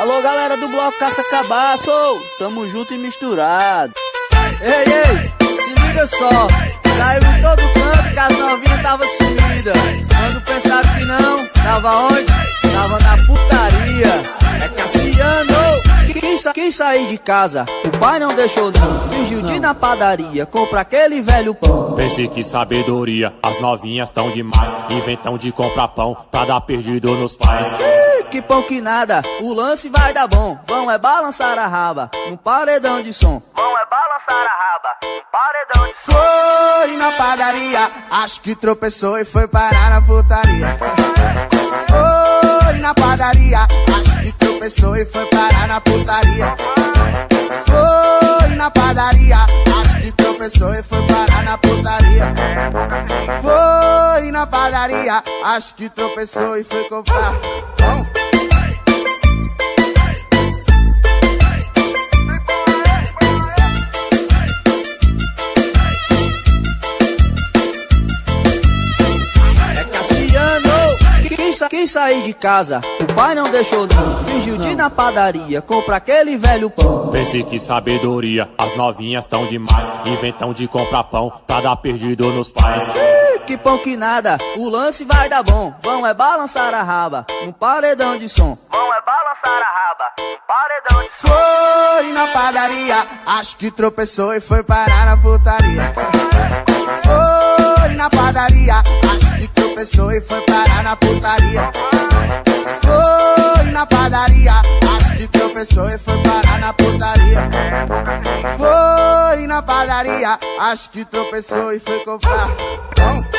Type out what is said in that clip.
Alô, galera do Bloco Caça Cabaço, tamo junto e misturado. Ei, ei, se liga só, saiu em todo canto que as novinhas tava sumida. Quando pensava que não, tava onde? Tava na putaria. Quis sair de casa, o pai não deixou não. Fingiu de ir na padaria, compra aquele velho pão. Pense que sabedoria, as novinhas tão demais. Inventam de comprar pão pra dar perdido nos pais. Que pão que nada, o lance vai dar bom. Vão é balançar a raba, no paredão de som. Vão é balançar a raba, paredão de som. Foi na padaria, acho que tropeçou e foi parar na putaria. Tropeçou e foi parar na putaria. Foi na padaria, acho que tropeçou e foi parar na putaria. Foi na padaria, acho que tropeçou e foi comprar. Quis, quis sair de casa, o pai não deixou não. Fingiu de ir na padaria, compra aquele velho pão. Pense que sabedoria, as novinhas tão demais. Inventam de comprar pão pra dar perdido nos pais. Que pão que nada, o lance vai dar bom. Vão é balançar a raba, no paredão de som. Vão é balançar a raba, paredão de som. Foi na padaria, acho que tropeçou e foi parar na putaria. Tropeçou e foi parar na putaria. Foi na padaria, acho que tropeçou e foi parar na putaria. Foi na padaria, acho que tropeçou e foi comprar. Pão.